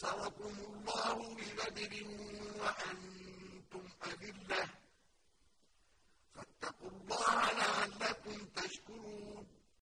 نَصَرَكُمُ اللَّهُ بِبَدْرٍ وَأَنتُمْ